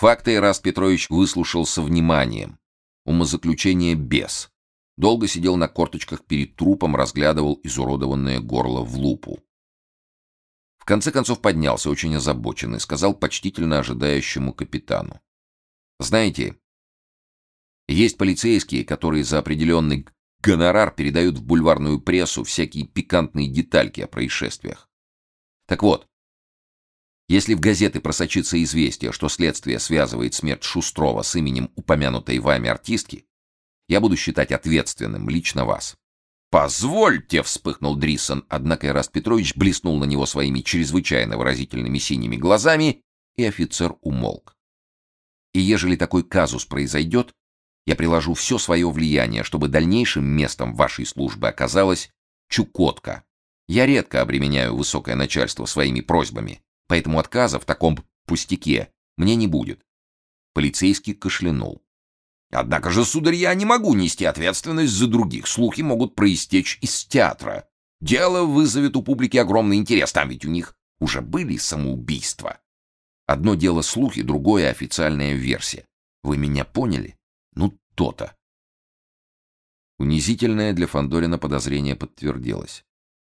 Факты Ираст Петрович выслушал со вниманием. Умозаключение без. Долго сидел на корточках перед трупом, разглядывал изуродованное горло в лупу. В конце концов поднялся, очень озабоченный, сказал почтительно ожидающему капитану. «Знаете, есть полицейские, которые за определенный гонорар передают в бульварную прессу всякие пикантные детальки о происшествиях. Так вот, если в газеты просочится известие, что следствие связывает смерть Шустрова с именем упомянутой вами артистки, я буду считать ответственным лично вас. «Позвольте!» — вспыхнул Дриссон, однако Ираст Петрович блеснул на него своими чрезвычайно выразительными синими глазами, и офицер умолк. «И ежели такой казус произойдет, я приложу все свое влияние, чтобы дальнейшим местом вашей службы оказалась Чукотка. Я редко обременяю высокое начальство своими просьбами, поэтому отказа в таком пустяке мне не будет». Полицейский кашлянул. Однако же, сударь, я не могу нести ответственность за других. Слухи могут проистечь из театра. Дело вызовет у публики огромный интерес. Там ведь у них уже были самоубийства. Одно дело слухи, другое официальная версия. Вы меня поняли? Ну, то-то. Унизительное для Фандорина подозрение подтвердилось.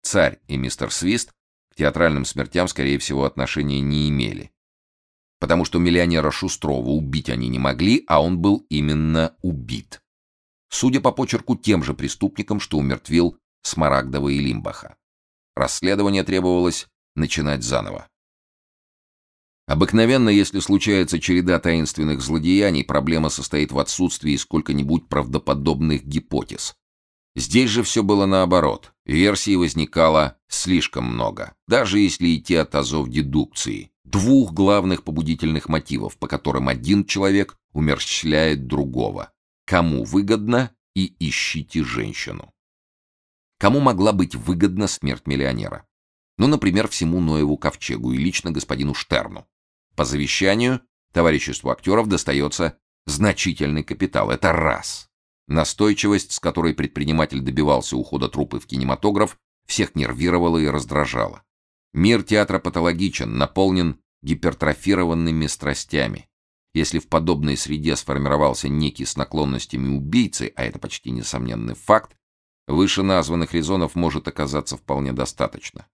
Царь и мистер Свист театральным смертям, скорее всего, отношения не имели потому что миллионера Шустрова убить они не могли, а он был именно убит. Судя по почерку тем же преступникам, что умертвил Смарагдова и Лимбаха. Расследование требовалось начинать заново. Обыкновенно, если случается череда таинственных злодеяний, проблема состоит в отсутствии сколько-нибудь правдоподобных гипотез. Здесь же все было наоборот. Версий возникало слишком много, даже если идти от азов дедукции двух главных побудительных мотивов, по которым один человек умерщвляет другого. Кому выгодно и ищите женщину. Кому могла быть выгодна смерть миллионера? Ну, например, всему Ноеву ковчегу и лично господину Штерну. По завещанию товариществу актеров достается значительный капитал. Это раз. Настойчивость, с которой предприниматель добивался ухода трупы в кинематограф, всех нервировала и раздражала. Мир театра патологичен, наполнен гипертрофированными страстями. Если в подобной среде сформировался некий с наклонностями убийцы, а это почти несомненный факт, вышеназванных резонов может оказаться вполне достаточно.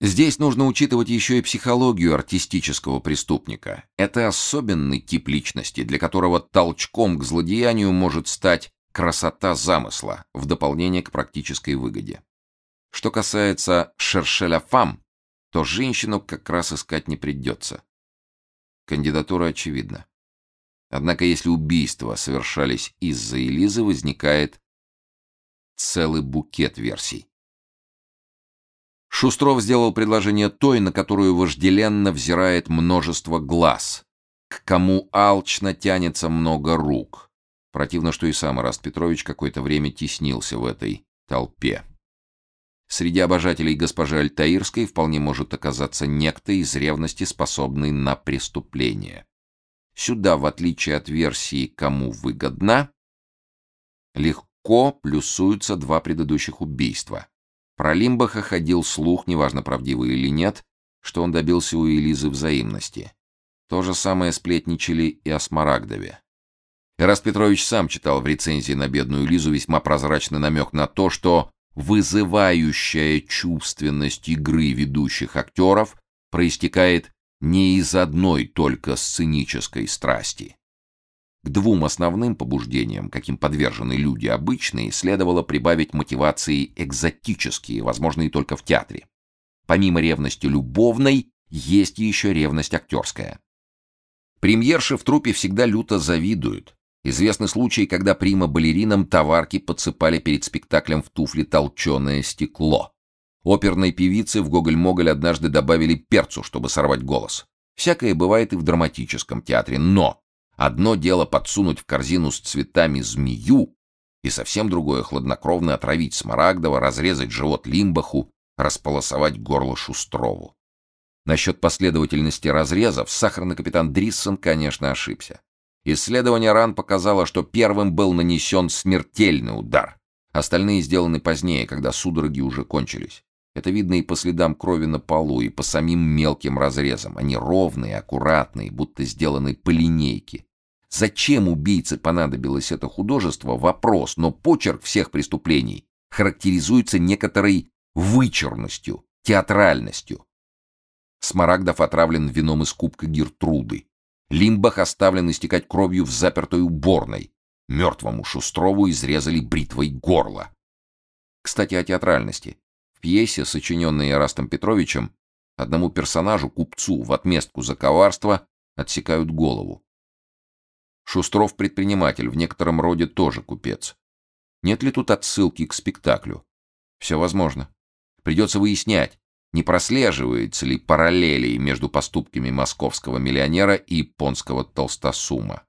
Здесь нужно учитывать еще и психологию артистического преступника. Это особенный тип личности, для которого толчком к злодеянию может стать красота замысла в дополнение к практической выгоде. Что касается Шершеля Фам, то женщину как раз искать не придется. Кандидатура очевидна. Однако если убийства совершались из-за Элизы, возникает целый букет версий. Шустров сделал предложение той, на которую вожделенно взирает множество глаз, к кому алчно тянется много рук. Противно, что и сам Раст Петрович какое-то время теснился в этой толпе. Среди обожателей госпожи Альтаирской вполне может оказаться некто из ревности, способный на преступление. Сюда, в отличие от версии «кому выгодно», легко плюсуются два предыдущих убийства. Про Лимбаха ходил слух, неважно правдивый или нет, что он добился у Элизы взаимности. То же самое сплетничали и о Смарагдове. Эраст Петрович сам читал в рецензии на бедную Лизу весьма прозрачный намек на то, что вызывающая чувственность игры ведущих актеров проистекает не из одной только сценической страсти. К двум основным побуждениям, каким подвержены люди обычные, следовало прибавить мотивации экзотические, возможные только в театре. Помимо ревности любовной, есть еще ревность актерская. Премьерши в трупе всегда люто завидуют, Известны случаи, когда прима-балеринам товарки подсыпали перед спектаклем в туфли толченое стекло. Оперной певице в Гоголь-Моголь однажды добавили перцу, чтобы сорвать голос. Всякое бывает и в драматическом театре, но одно дело подсунуть в корзину с цветами змею, и совсем другое хладнокровно отравить Смарагдова, разрезать живот Лимбаху, располосовать горло Шустрову. Насчет последовательности разрезов сахарный капитан Дриссон, конечно, ошибся. Исследование ран показало, что первым был нанесен смертельный удар. Остальные сделаны позднее, когда судороги уже кончились. Это видно и по следам крови на полу, и по самим мелким разрезам. Они ровные, аккуратные, будто сделаны по линейке. Зачем убийце понадобилось это художество – вопрос, но почерк всех преступлений характеризуется некоторой вычурностью, театральностью. Смарагдов отравлен вином из кубка Гертруды. Лимбах оставлен истекать кровью в запертой уборной. Мертвому Шустрову изрезали бритвой горло. Кстати, о театральности. В пьесе, сочиненной Эрастом Петровичем, одному персонажу, купцу, в отместку за коварство отсекают голову. Шустров предприниматель, в некотором роде тоже купец. Нет ли тут отсылки к спектаклю? Все возможно. Придется выяснять, не прослеживается ли параллели между поступками московского миллионера и японского толстосума.